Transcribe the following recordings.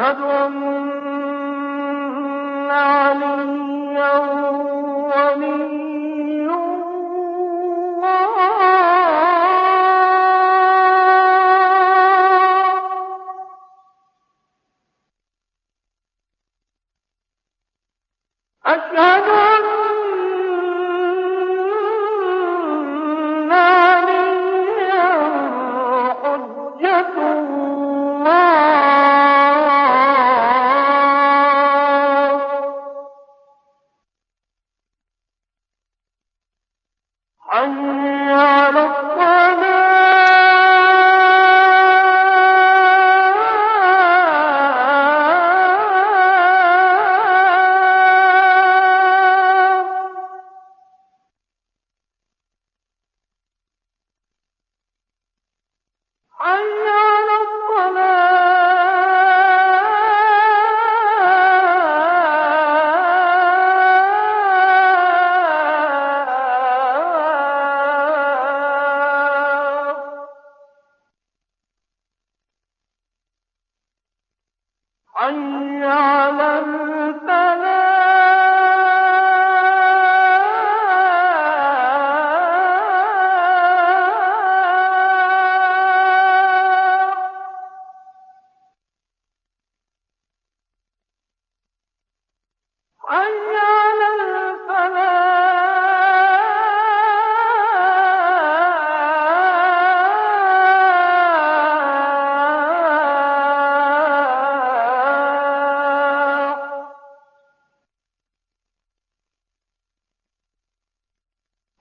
أشهد أن عليا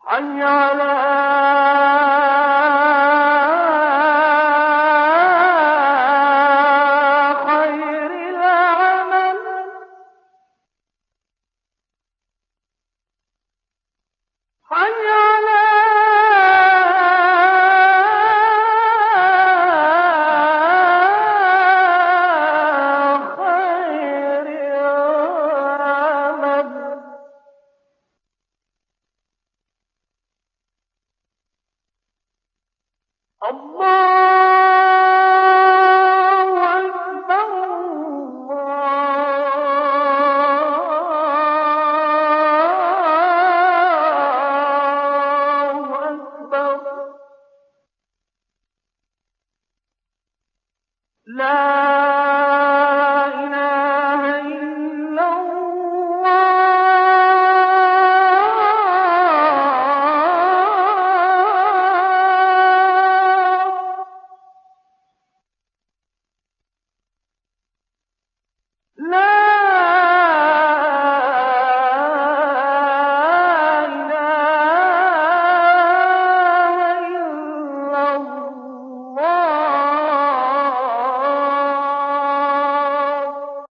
حي على